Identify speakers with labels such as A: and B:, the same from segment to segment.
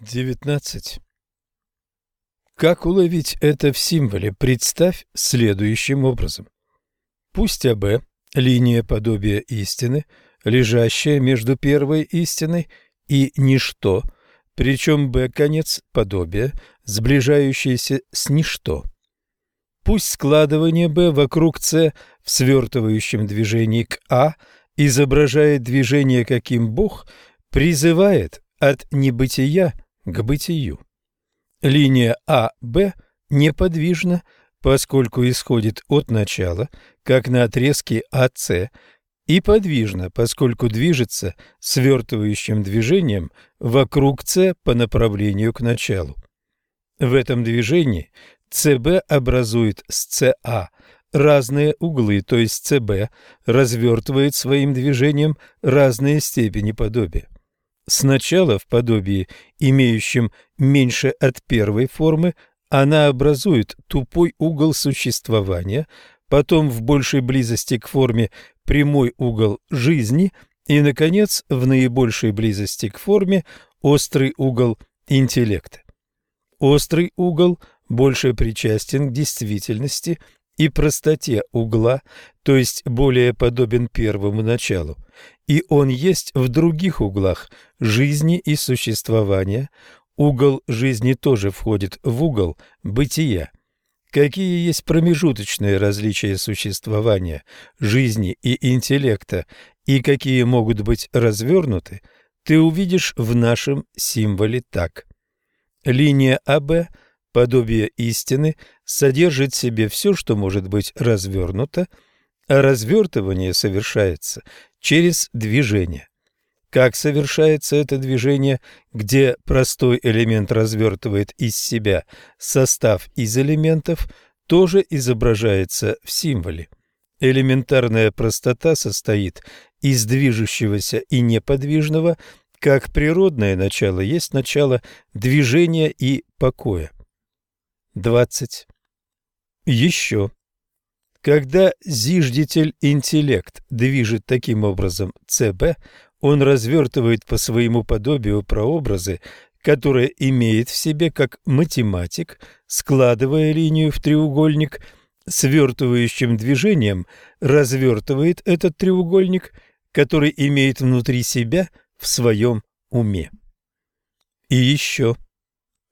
A: 19. Как уловить это в символе? Представь следующим образом. Пусть АБ – линия подобия истины, лежащая между первой истиной и ничто, причем Б – конец подобия, сближающийся с ничто. Пусть складывание Б вокруг С в свертывающем движении к А изображает движение, каким Бог призывает от небытия к бытию. Линия АБ неподвижна, поскольку исходит от начала, как на отрезке АС, и подвижна, поскольку движется свертывающим движением вокруг С по направлению к началу. В этом движении СБ образует с СА разные углы, то есть СБ развертывает своим движением разные степени подобия. Сначала в подобии, имеющем меньше от первой формы, она образует тупой угол существования, потом в большей близости к форме прямой угол жизни и, наконец, в наибольшей близости к форме острый угол интеллекта. Острый угол больше причастен к действительности и простоте угла, то есть более подобен первому началу и он есть в других углах жизни и существования. Угол жизни тоже входит в угол бытия. Какие есть промежуточные различия существования, жизни и интеллекта, и какие могут быть развернуты, ты увидишь в нашем символе так. Линия АБ, подобие истины, содержит в себе все, что может быть развернуто, а развертывание совершается через движение. Как совершается это движение, где простой элемент развертывает из себя состав из элементов, тоже изображается в символе. Элементарная простота состоит из движущегося и неподвижного, как природное начало есть начало движения и покоя. 20. Еще. Когда зиждитель интеллект движет таким образом ЦБ, он развертывает по своему подобию прообразы, которые имеет в себе как математик, складывая линию в треугольник, свертывающим движением развертывает этот треугольник, который имеет внутри себя в своем уме. И еще.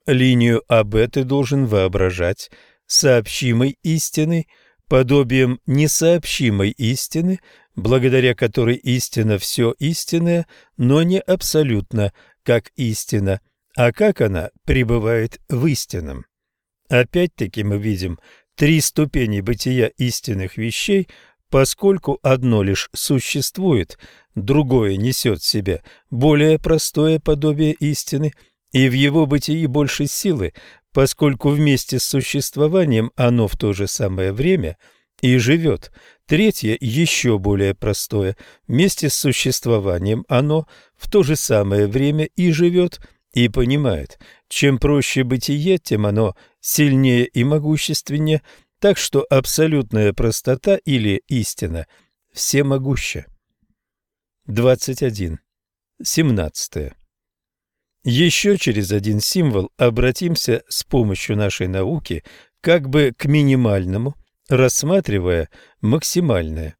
A: Линию АБ ты должен воображать сообщимой истиной, подобием несообщимой истины, благодаря которой истина все истинное, но не абсолютно, как истина, а как она пребывает в истинном. Опять-таки мы видим три ступени бытия истинных вещей, поскольку одно лишь существует, другое несет в себе более простое подобие истины, и в его бытии больше силы, поскольку вместе с существованием оно в то же самое время и живет. Третье, еще более простое, вместе с существованием оно в то же самое время и живет, и понимает. Чем проще бытие, тем оно сильнее и могущественнее, так что абсолютная простота или истина всемогуща. 21. 17. Еще через один символ обратимся с помощью нашей науки как бы к минимальному, рассматривая максимальное.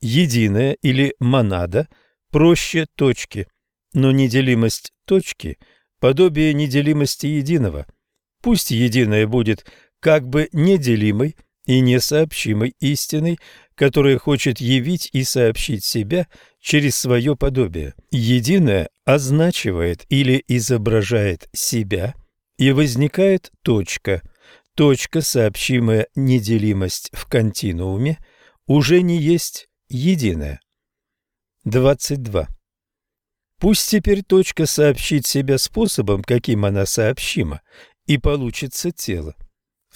A: Единое или монада проще точки, но неделимость точки – подобие неделимости единого. Пусть единое будет как бы неделимой и несообщимой истиной, которая хочет явить и сообщить себя через свое подобие. Единое означивает или изображает себя, и возникает точка. Точка, сообщимая неделимость в континууме, уже не есть единое. 22. Пусть теперь точка сообщит себя способом, каким она сообщима, и получится тело.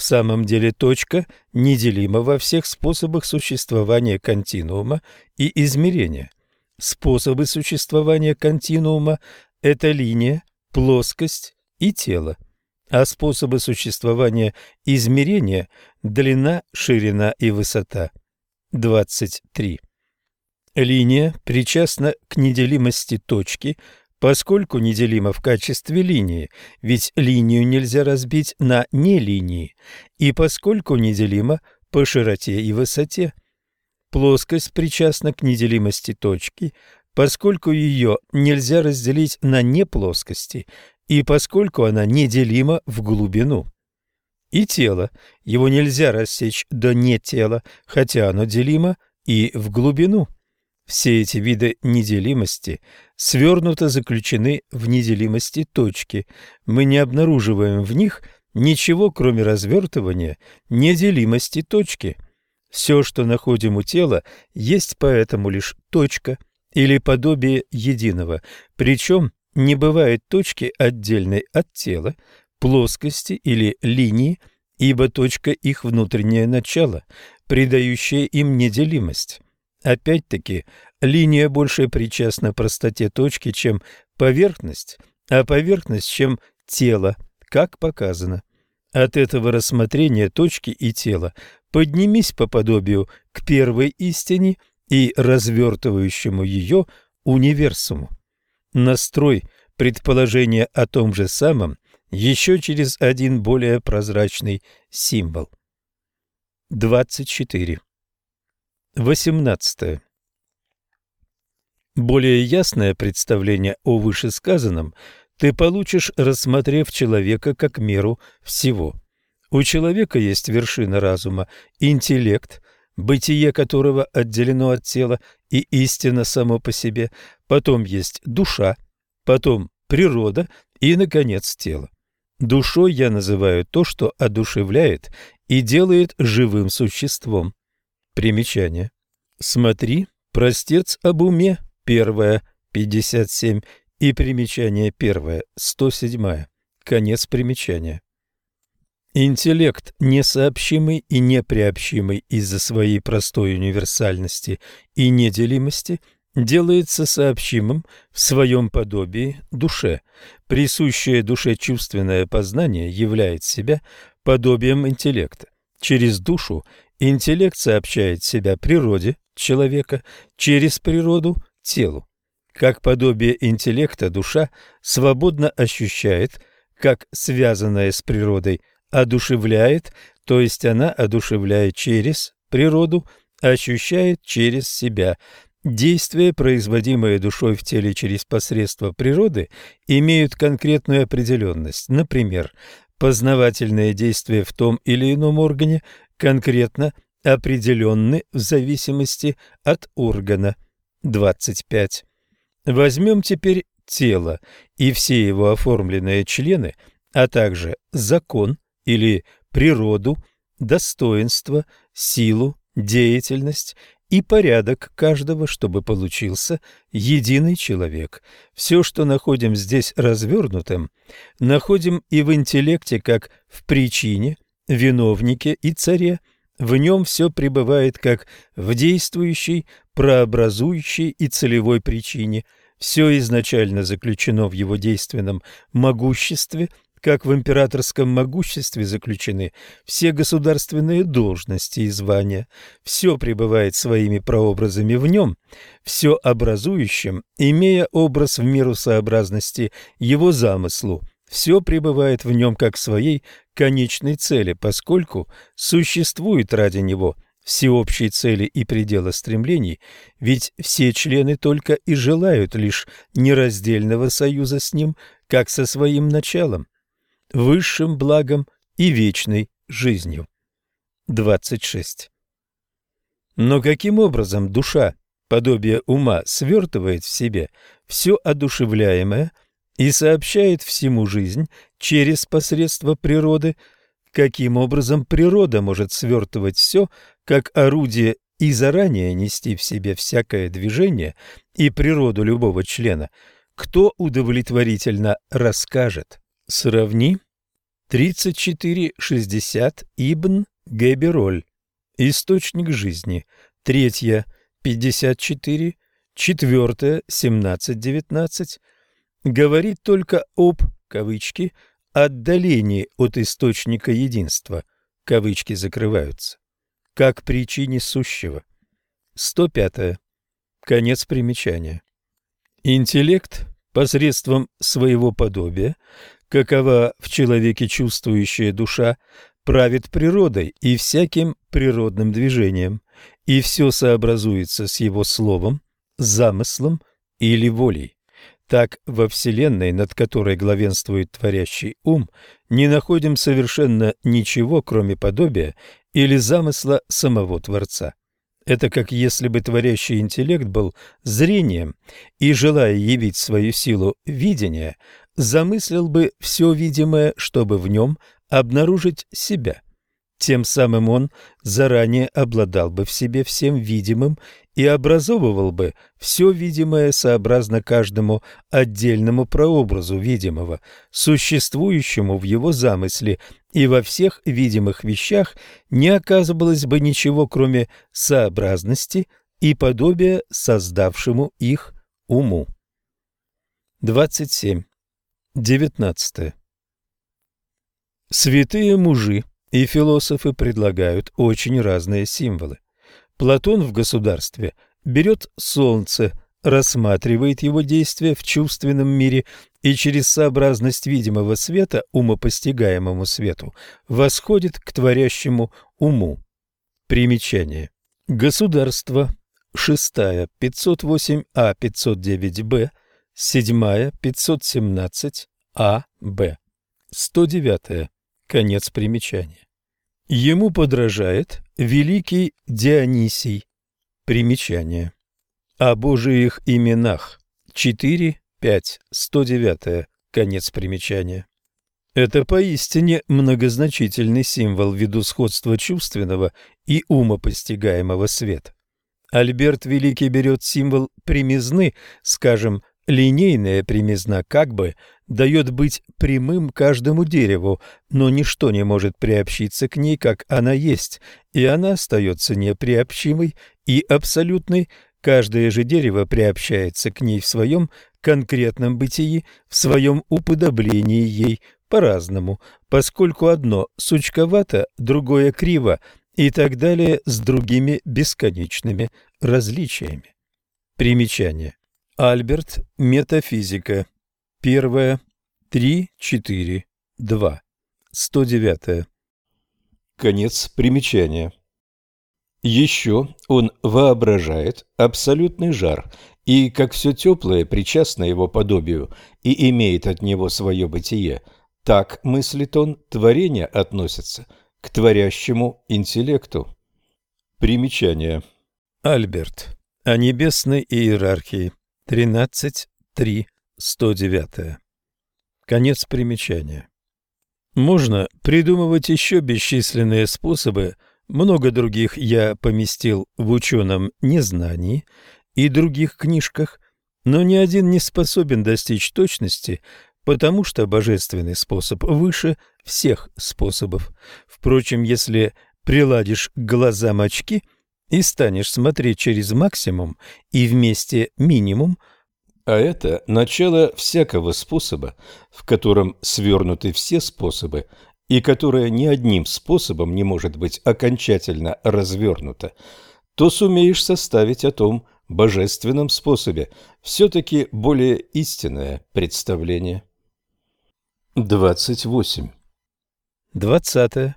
A: В самом деле точка неделима во всех способах существования континуума и измерения. Способы существования континуума – это линия, плоскость и тело, а способы существования измерения – длина, ширина и высота. 23. Линия причастна к неделимости точки, поскольку неделима в качестве линии, ведь линию нельзя разбить на нелинии, и поскольку неделима по широте и высоте. Плоскость причастна к неделимости точки, поскольку ее нельзя разделить на неплоскости, и поскольку она неделима в глубину. И тело, его нельзя рассечь до нетела, хотя оно делимо и в глубину. Все эти виды неделимости свернуто заключены в неделимости точки. Мы не обнаруживаем в них ничего, кроме развертывания неделимости точки. Все, что находим у тела, есть поэтому лишь точка или подобие единого, причем не бывает точки отдельной от тела, плоскости или линии, ибо точка их внутреннее начало, придающее им неделимость. Опять-таки, линия больше причастна простоте точки, чем поверхность, а поверхность, чем тело, как показано. От этого рассмотрения точки и тела поднимись по подобию к первой истине и развертывающему ее универсуму. Настрой предположения о том же самом еще через один более прозрачный символ. 24. 18. Более ясное представление о вышесказанном ты получишь, рассмотрев человека как меру всего. У человека есть вершина разума, интеллект, бытие которого отделено от тела и истина само по себе, потом есть душа, потом природа и, наконец, тело. Душой я называю то, что одушевляет и делает живым существом. Примечание. Смотри, простец об уме, первое, 57, и примечание первое, 107. Конец примечания. Интеллект, несообщимый и неприобщимый из-за своей простой универсальности и неделимости, делается сообщимым в своем подобии душе. Присущее душе чувственное познание является себя подобием интеллекта. Через душу Интеллект сообщает себя природе человека, через природу – телу. Как подобие интеллекта душа свободно ощущает, как связанная с природой одушевляет, то есть она одушевляет через природу, ощущает через себя. Действия, производимые душой в теле через посредство природы, имеют конкретную определенность. Например, познавательные действия в том или ином органе конкретно определенны в зависимости от органа. 25. Возьмем теперь тело и все его оформленные члены, а также закон или природу, достоинство, силу, деятельность и порядок каждого, чтобы получился единый человек. Все, что находим здесь развернутым, находим и в интеллекте, как в причине – виновнике и царе, в нем все пребывает как в действующей, прообразующей и целевой причине, все изначально заключено в его действенном могуществе, как в императорском могуществе заключены все государственные должности и звания, все пребывает своими прообразами в нем, все образующим, имея образ в меру сообразности его замыслу, все пребывает в нем как своей конечной цели, поскольку существует ради него всеобщей цели и предела стремлений, ведь все члены только и желают лишь нераздельного союза с ним, как со своим началом, высшим благом и вечной жизнью. 26. Но каким образом душа, подобие ума, свертывает в себе все одушевляемое – и сообщает всему жизнь через посредство природы, каким образом природа может свертывать все, как орудие и заранее нести в себе всякое движение и природу любого члена, кто удовлетворительно расскажет. Сравни 34.60 Ибн Гебероль. Источник жизни. Третья 54, четвертая 17.19, говорит только об, кавычки, отдалении от источника единства, кавычки закрываются, как причине сущего. 105. Конец примечания. Интеллект посредством своего подобия, какова в человеке чувствующая душа, правит природой и всяким природным движением, и все сообразуется с его словом, замыслом или волей. Так во Вселенной, над которой главенствует творящий ум, не находим совершенно ничего, кроме подобия или замысла самого Творца. Это как если бы творящий интеллект был зрением и, желая явить свою силу видения, замыслил бы все видимое, чтобы в нем обнаружить себя. Тем самым он заранее обладал бы в себе всем видимым и образовывал бы все видимое сообразно каждому отдельному прообразу видимого, существующему в его замысле, и во всех видимых вещах не оказывалось бы ничего, кроме сообразности и подобия создавшему их уму. 27. 19. Святые мужи и философы предлагают очень разные символы. Платон в государстве берет солнце, рассматривает его действия в чувственном мире и через сообразность видимого света умопостигаемому свету восходит к творящему уму. Примечание. Государство. 6. 508А 509Б. 7. 517 А. Б. 109. Конец примечания. Ему подражает великий Дионисий. Примечание. О Божиих именах. 4, 5, 109. Конец примечания. Это поистине многозначительный символ ввиду сходства чувственного и умопостигаемого света. Альберт Великий берет символ примизны, скажем, линейная примизна как бы дает быть прямым каждому дереву, но ничто не может приобщиться к ней, как она есть, и она остается неприобщимой и абсолютной. Каждое же дерево приобщается к ней в своем конкретном бытии, в своем уподоблении ей по-разному, поскольку одно сучковато, другое криво и так далее с другими бесконечными различиями. Примечание. Альберт. Метафизика. Первое. Три, четыре, два. Сто девятое. Конец примечания. Еще он воображает абсолютный жар, и, как все теплое причастно его подобию и имеет от него свое бытие, так, мыслит он, творение относится к творящему интеллекту. Примечание. Альберт. О небесной иерархии. 13.3. 109. Конец примечания. Можно придумывать еще бесчисленные способы, много других я поместил в ученом незнании и других книжках, но ни один не способен достичь точности, потому что божественный способ выше всех способов. Впрочем, если приладишь к глазам очки – и станешь смотреть через максимум и вместе минимум, а это начало всякого способа, в котором свернуты все способы, и которое ни одним способом не может быть окончательно развернуто, то сумеешь составить о том божественном способе все-таки более истинное представление. 28. 20.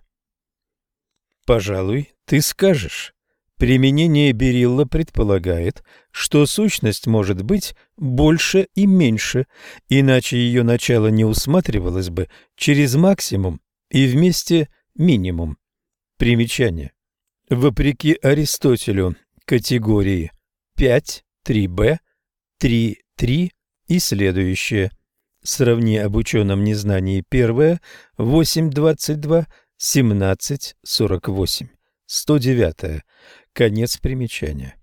A: Пожалуй, ты скажешь, Применение берилла предполагает, что сущность может быть больше и меньше, иначе ее начало не усматривалось бы через максимум и вместе минимум. Примечание. Вопреки Аристотелю категории 5, 3b, 3, 3 и следующее. Сравни об ученом незнании первое, 8.22, 17.48, 109. Конец примечания.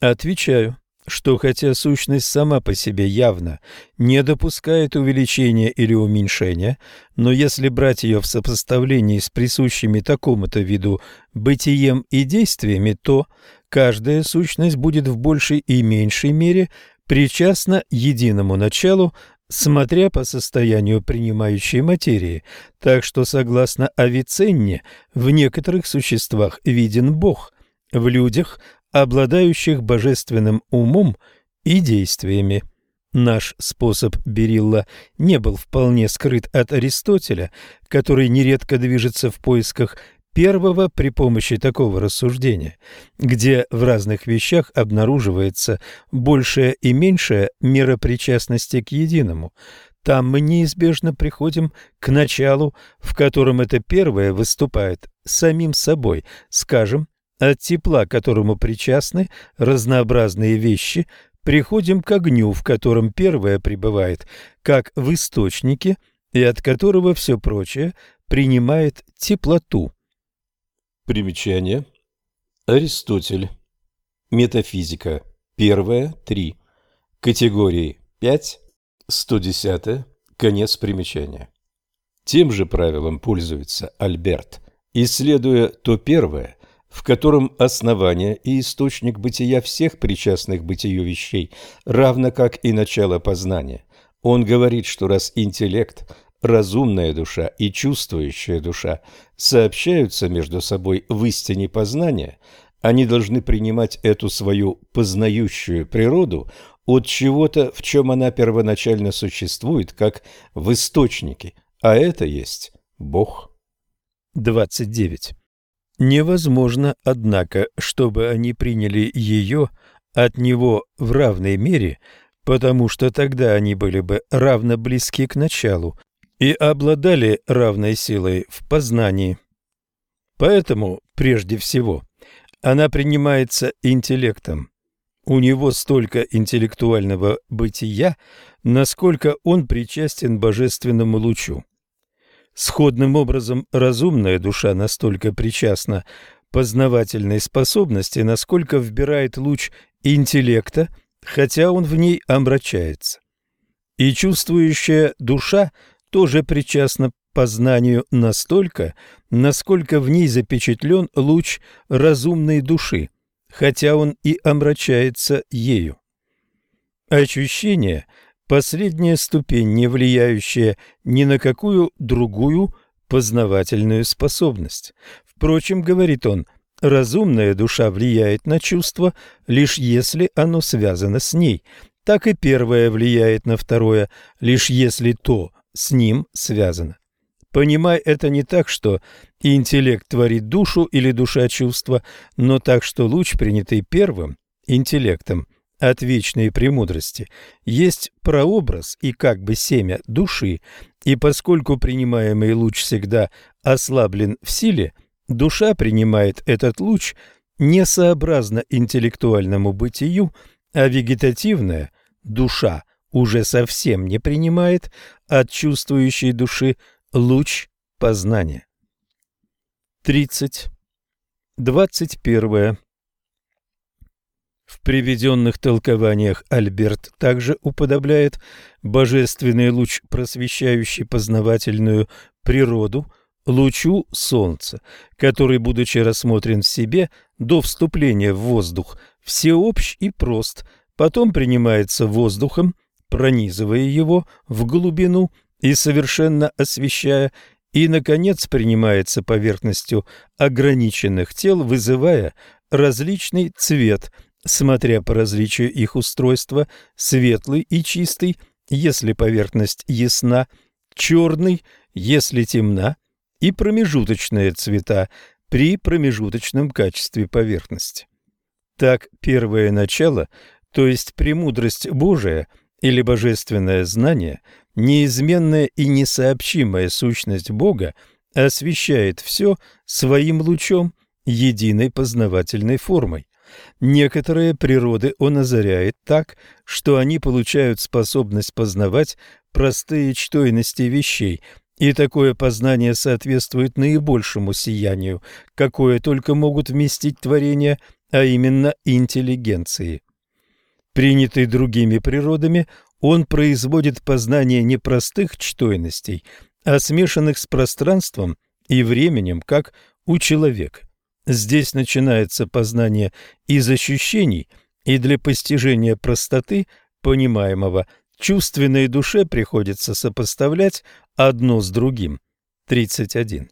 A: Отвечаю, что хотя сущность сама по себе явно не допускает увеличения или уменьшения, но если брать ее в сопоставлении с присущими такому-то виду бытием и действиями, то каждая сущность будет в большей и меньшей мере причастна единому началу, смотря по состоянию принимающей материи, так что, согласно Авиценне, в некоторых существах виден Бог, в людях, обладающих божественным умом и действиями. Наш способ Берилла не был вполне скрыт от Аристотеля, который нередко движется в поисках первого при помощи такого рассуждения, где в разных вещах обнаруживается большая и меньшая мера причастности к единому. Там мы неизбежно приходим к началу, в котором это первое выступает самим собой, скажем, от тепла, которому причастны разнообразные вещи, приходим к огню, в котором первое пребывает как в источнике, и от которого все прочее принимает теплоту.
B: Примечание. Аристотель. Метафизика. Первая. Три. Категории 5. 110. Конец примечания. Тем же правилом пользуется Альберт, исследуя то первое, в котором основание и источник бытия всех причастных бытию вещей, равно как и начало познания. Он говорит, что раз интеллект разумная душа и чувствующая душа сообщаются между собой в истине познания, они должны принимать эту свою познающую природу от чего-то, в чем она первоначально существует, как в источнике, а это есть Бог.
A: 29. Невозможно, однако, чтобы они приняли ее от него в равной мере, потому что тогда они были бы равно близки к началу, и обладали равной силой в познании. Поэтому, прежде всего, она принимается интеллектом. У него столько интеллектуального бытия, насколько он причастен божественному лучу. Сходным образом разумная душа настолько причастна познавательной способности, насколько вбирает луч интеллекта, хотя он в ней омрачается. И чувствующая душа тоже причастна познанию настолько, насколько в ней запечатлен луч разумной души, хотя он и омрачается ею. Ощущение – последняя ступень, не влияющая ни на какую другую познавательную способность. Впрочем, говорит он, разумная душа влияет на чувство, лишь если оно связано с ней, так и первое влияет на второе, лишь если то с ним связано. Понимай это не так, что интеллект творит душу или душа чувства, но так, что луч, принятый первым интеллектом от вечной премудрости, есть прообраз и как бы семя души, и поскольку принимаемый луч всегда ослаблен в силе, душа принимает этот луч несообразно интеллектуальному бытию, а вегетативная душа уже совсем не принимает от чувствующей души луч познания. 30. 21. В приведенных толкованиях Альберт также уподобляет божественный луч, просвещающий познавательную природу, лучу солнца, который, будучи рассмотрен в себе до вступления в воздух, всеобщ и прост, потом принимается воздухом, пронизывая его в глубину и совершенно освещая, и, наконец, принимается поверхностью ограниченных тел, вызывая различный цвет, смотря по различию их устройства, светлый и чистый, если поверхность ясна, черный, если темна, и промежуточные цвета при промежуточном качестве поверхности. Так первое начало, то есть премудрость Божия – или божественное знание, неизменная и несообщимая сущность Бога освещает все своим лучом, единой познавательной формой. Некоторые природы он озаряет так, что они получают способность познавать простые чтойности вещей, и такое познание соответствует наибольшему сиянию, какое только могут вместить творения, а именно интеллигенции. Принятый другими природами, он производит познание не простых чтойностей, а смешанных с пространством и временем, как у человека. Здесь начинается познание из ощущений, и для постижения простоты понимаемого чувственной душе приходится сопоставлять одно с другим. 31.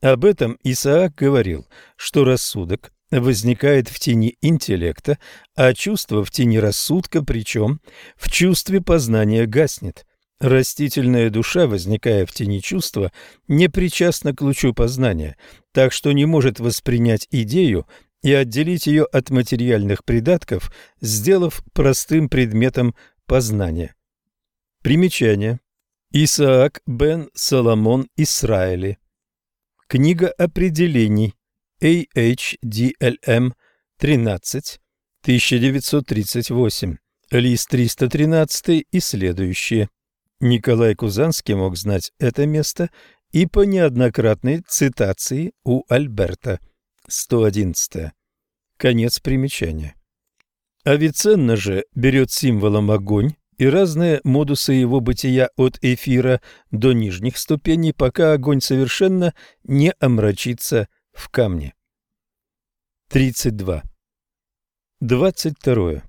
A: Об этом Исаак говорил, что рассудок возникает в тени интеллекта, а чувство в тени рассудка, причем в чувстве познания гаснет. Растительная душа, возникая в тени чувства, не причастна к лучу познания, так что не может воспринять идею и отделить ее от материальных придатков, сделав простым предметом познания. Примечание. Исаак бен Соломон Исраили. Книга определений. AHDLM 13, 1938. Лист 313 и следующие. Николай Кузанский мог знать это место и по неоднократной цитации у Альберта. 111. Конец примечания. Авиценна же берет символом огонь и разные модусы его бытия от эфира до нижних ступеней, пока огонь совершенно не омрачится в камне. 32. 22.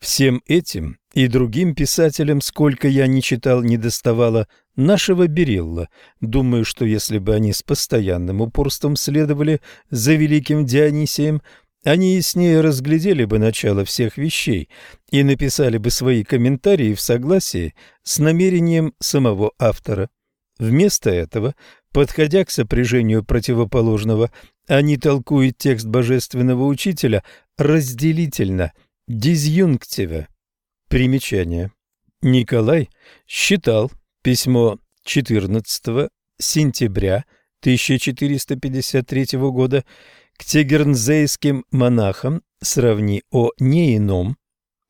A: Всем этим и другим писателям, сколько я не читал, не доставало нашего Берилла. Думаю, что если бы они с постоянным упорством следовали за великим Дионисием, они яснее разглядели бы начало всех вещей и написали бы свои комментарии в согласии с намерением самого автора. Вместо этого, подходя к сопряжению противоположного, они толкуют текст божественного учителя разделительно – Дизъюнктиве. Примечание. Николай считал письмо 14 сентября 1453 года к тегернзейским монахам сравни о неином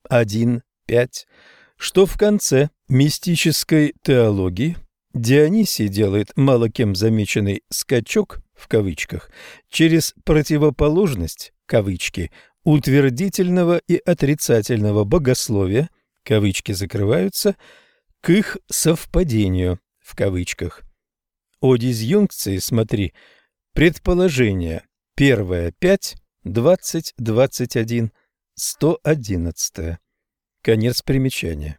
A: 1.5, что в конце мистической теологии Дионисий делает мало кем замеченный «скачок» в кавычках через противоположность кавычки утвердительного и отрицательного богословия, кавычки закрываются, к их совпадению, в кавычках. О дизъюнкции смотри, предположение, первое 5, 20, 21, 111. Конец примечания.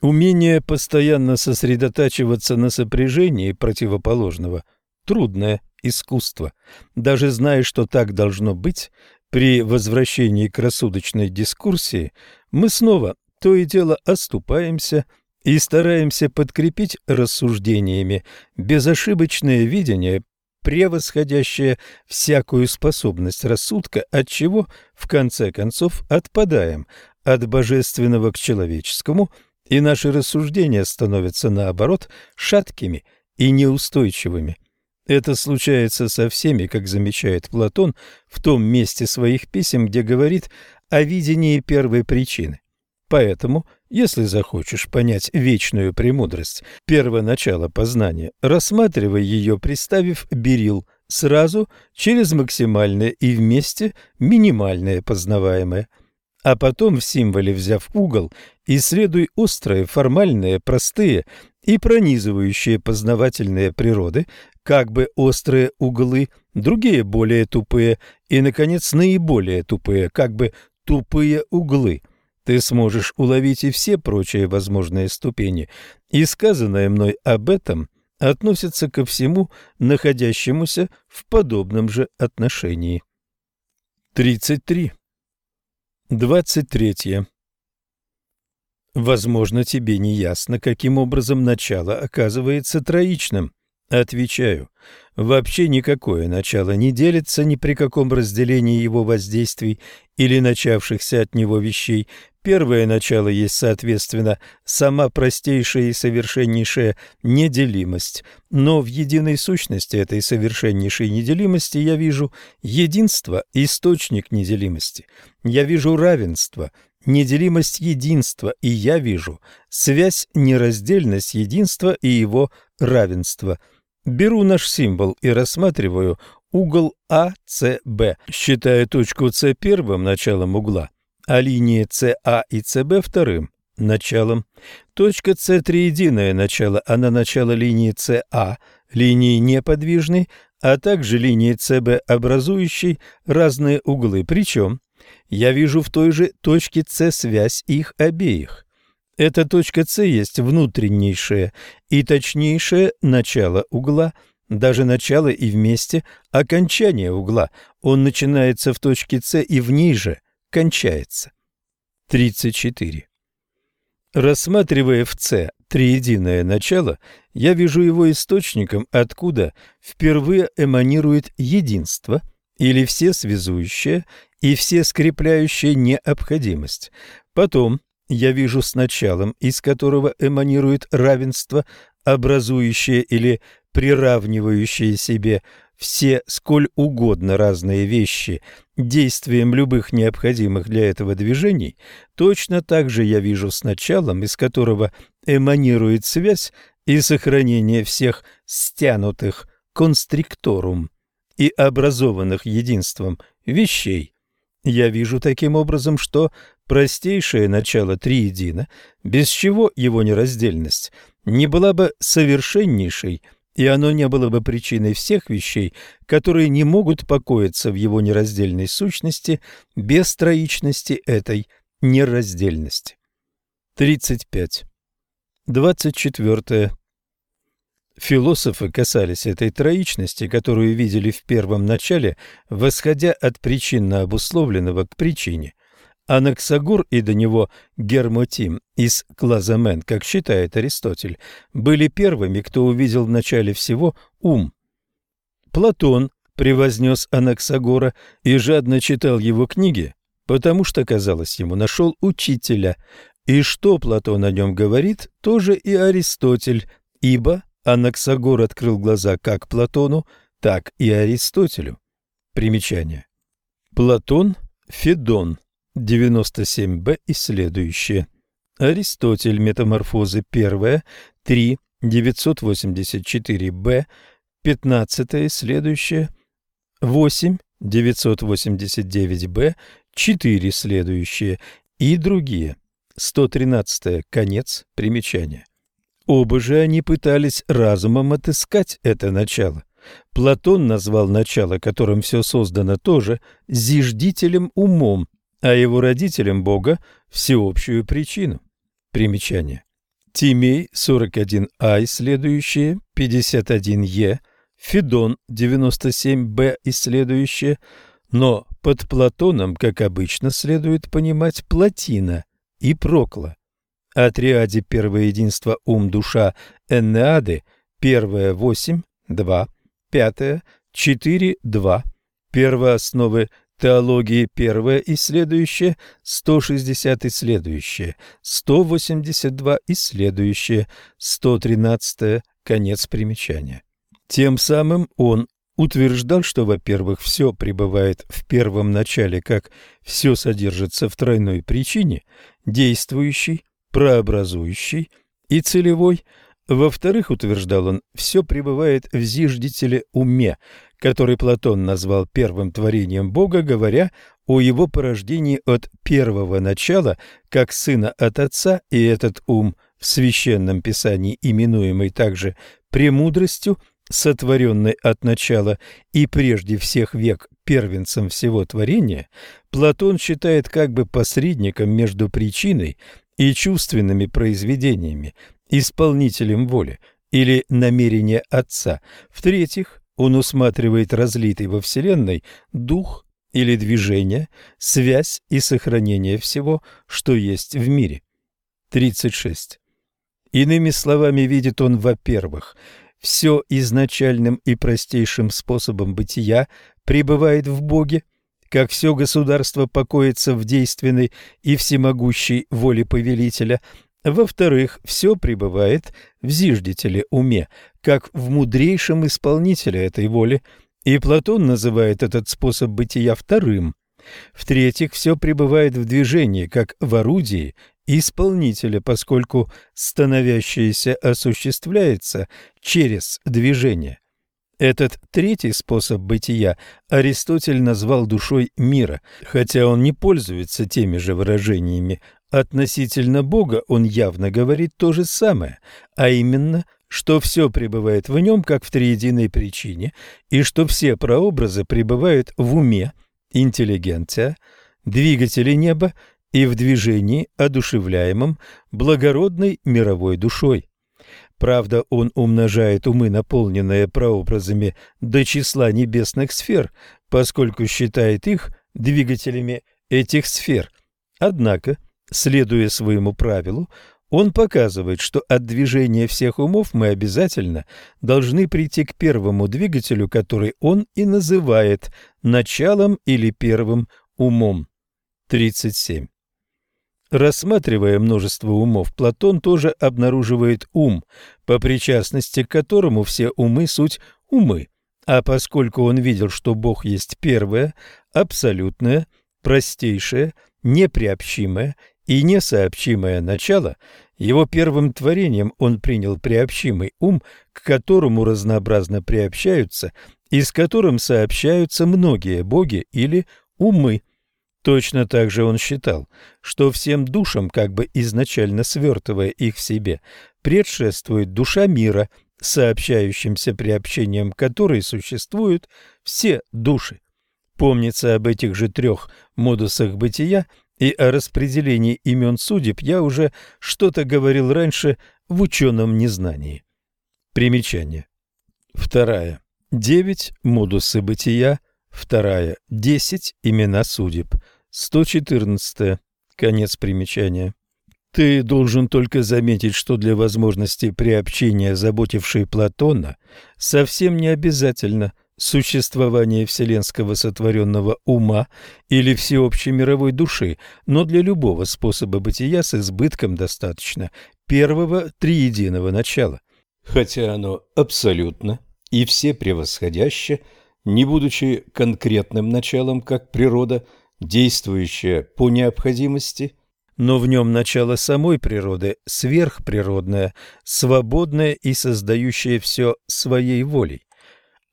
A: Умение постоянно сосредотачиваться на сопряжении противоположного – трудное искусство. Даже зная, что так должно быть, при возвращении к рассудочной дискурсии мы снова то и дело оступаемся и стараемся подкрепить рассуждениями безошибочное видение, превосходящее всякую способность рассудка, от чего в конце концов отпадаем от божественного к человеческому, и наши рассуждения становятся наоборот шаткими и неустойчивыми. Это случается со всеми, как замечает Платон, в том месте своих писем, где говорит о видении первой причины. Поэтому, если захочешь понять вечную премудрость первоначала познания, рассматривай ее, представив берил сразу через максимальное и вместе минимальное познаваемое – а потом в символе, взяв угол, исследуй острые, формальные, простые и пронизывающие познавательные природы, как бы острые углы, другие более тупые и, наконец, наиболее тупые, как бы тупые углы. Ты сможешь уловить и все прочие возможные ступени, и сказанное мной об этом относится ко всему находящемуся в подобном же отношении. 33. 23. Возможно, тебе не ясно, каким образом начало оказывается троичным. Отвечаю, вообще никакое начало не делится ни при каком разделении его воздействий или начавшихся от него вещей. Первое начало есть, соответственно, сама простейшая и совершеннейшая неделимость. Но в единой сущности этой совершеннейшей неделимости я вижу единство, источник неделимости. Я вижу равенство, неделимость единства, и я вижу связь, нераздельность единства и его равенства. Беру наш символ и рассматриваю угол АЦБ, считая точку С первым началом угла, а линии СА и СБ вторым началом. Точка С триединое начало, а на начало линии СА, линии неподвижной, а также линии СБ, образующей разные углы. Причем я вижу в той же точке С связь их обеих. Эта точка С есть внутреннейшее и точнейшее начало угла, даже начало и вместе окончание угла. Он начинается в точке С и в ней же кончается. 34. Рассматривая в С триединое начало, я вижу его источником, откуда впервые эманирует единство или все связующее и все скрепляющая необходимость. Потом я вижу с началом, из которого эманирует равенство, образующее или приравнивающее себе все сколь угодно разные вещи действием любых необходимых для этого движений, точно так же я вижу с началом, из которого эманирует связь и сохранение всех стянутых констрикторум и образованных единством вещей. Я вижу таким образом, что простейшее начало триедино, без чего его нераздельность не была бы совершеннейшей и оно не было бы причиной всех вещей, которые не могут покоиться в его нераздельной сущности без троичности этой нераздельности. 35. 24. Философы касались этой троичности, которую видели в первом начале, восходя от причинно обусловленного к причине – Анаксагор и до него Гермотим из Клазамен, как считает Аристотель, были первыми, кто увидел в начале всего ум. Платон превознес Анаксагора и жадно читал его книги, потому что, казалось ему, нашел учителя. И что Платон о нем говорит, тоже и Аристотель, ибо Анаксагор открыл глаза как Платону, так и Аристотелю. Примечание. Платон – Федон – 97б и следующее. Аристотель. Метаморфозы. 1. 3. 984б. 15 и следующее. 8. 989б. 4 следующие. И другие. 113. Конец примечания. Оба же они пытались разумом отыскать это начало. Платон назвал начало, которым все создано, тоже зиждителем умом, а его родителям Бога всеобщую причину. Примечание. Тимей 41а и следующие, 51е, Федон 97б и следующее, но под Платоном, как обычно, следует понимать Платина и Прокла. О триаде первое единство ум-душа Эннеады, первое 8, 2, пятое 4, 2, первоосновы Теологии первое и следующее, 160 и следующее, 182 и следующее, 113 конец примечания. Тем самым он утверждал, что, во-первых, все пребывает в первом начале, как все содержится в тройной причине, действующей, прообразующей и целевой, во-вторых, утверждал он, все пребывает в зиждителе уме, который Платон назвал первым творением Бога, говоря о его порождении от первого начала, как сына от отца, и этот ум в священном писании, именуемый также премудростью, сотворенной от начала и прежде всех век первенцем всего творения, Платон считает как бы посредником между причиной и чувственными произведениями, исполнителем воли или намерения Отца. В-третьих, он усматривает разлитый во Вселенной дух или движение, связь и сохранение всего, что есть в мире. 36. Иными словами, видит он, во-первых, все изначальным и простейшим способом бытия пребывает в Боге, как все государство покоится в действенной и всемогущей воле повелителя, во-вторых, все пребывает в зиждителе уме, как в мудрейшем исполнителе этой воли, и Платон называет этот способ бытия вторым. В-третьих, все пребывает в движении, как в орудии исполнителя, поскольку становящееся осуществляется через движение. Этот третий способ бытия Аристотель назвал душой мира, хотя он не пользуется теми же выражениями Относительно Бога он явно говорит то же самое, а именно, что все пребывает в нем, как в триединой причине, и что все прообразы пребывают в уме, интеллигенция, двигателе неба и в движении, одушевляемом благородной мировой душой. Правда, он умножает умы, наполненные прообразами, до числа небесных сфер, поскольку считает их двигателями этих сфер. Однако, следуя своему правилу, он показывает, что от движения всех умов мы обязательно должны прийти к первому двигателю, который он и называет началом или первым умом. 37. Рассматривая множество умов, Платон тоже обнаруживает ум, по причастности к которому все умы – суть умы. А поскольку он видел, что Бог есть первое, абсолютное, простейшее, неприобщимое и несообщимое начало, его первым творением он принял приобщимый ум, к которому разнообразно приобщаются и с которым сообщаются многие боги или умы. Точно так же он считал, что всем душам, как бы изначально свертывая их в себе, предшествует душа мира, сообщающимся приобщением которой существуют все души. Помнится об этих же трех модусах бытия и о распределении имен судеб я уже что-то говорил раньше в ученом незнании. Примечание. Вторая. Девять модусы бытия. Вторая. Десять имена судеб. 114. Конец примечания. Ты должен только заметить, что для возможности приобщения, заботившей Платона, совсем не обязательно существование вселенского сотворенного ума или всеобщей мировой души, но для любого способа бытия с избытком достаточно первого триединого начала. Хотя оно абсолютно и все превосходяще, не будучи конкретным началом, как природа – действующее по необходимости, но в нем начало самой природы, сверхприродное, свободное и создающее все своей волей,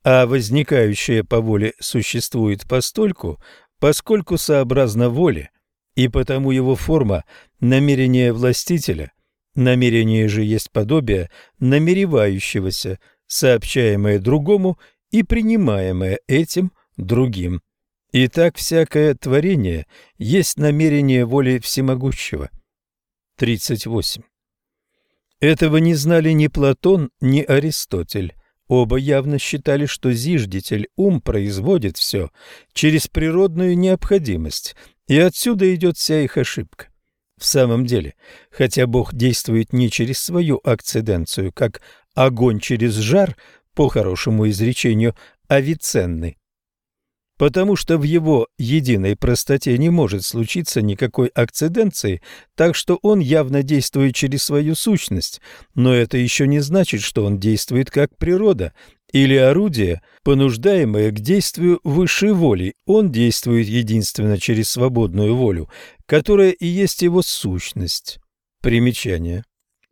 A: а возникающее по воле существует постольку, поскольку сообразно воле, и потому его форма – намерение властителя, намерение же есть подобие намеревающегося, сообщаемое другому и принимаемое этим другим. Итак, всякое творение есть намерение воли всемогущего. 38. Этого не знали ни Платон, ни Аристотель. Оба явно считали, что зиждитель ум производит все через природную необходимость, и отсюда идет вся их ошибка. В самом деле, хотя Бог действует не через свою акциденцию, как огонь через жар, по хорошему изречению Авиценны, потому что в его единой простоте не может случиться никакой акциденции, так что он явно действует через свою сущность, но это еще не значит, что он действует как природа или орудие, понуждаемое к действию высшей воли. Он действует единственно через свободную волю, которая и есть его сущность. Примечание.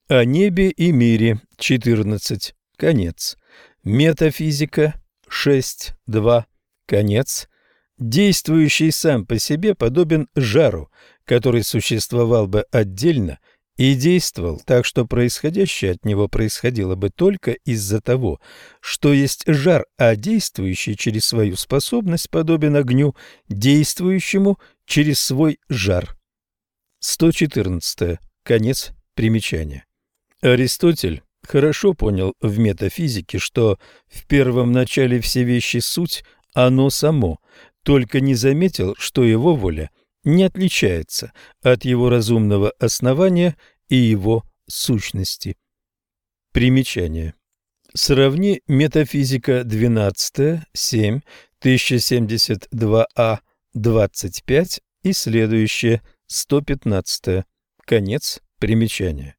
A: О небе и мире 14. Конец. Метафизика 6.2. Конец. Действующий сам по себе подобен жару, который существовал бы отдельно и действовал так, что происходящее от него происходило бы только из-за того, что есть жар, а действующий через свою способность подобен огню, действующему через свой жар. 114. Конец примечания. Аристотель хорошо понял в метафизике, что в первом начале все вещи суть – оно само, только не заметил, что его воля не отличается от его разумного основания и его сущности. Примечание. Сравни метафизика 12, 7, 1072а, 25 и следующее, 115. Конец примечания.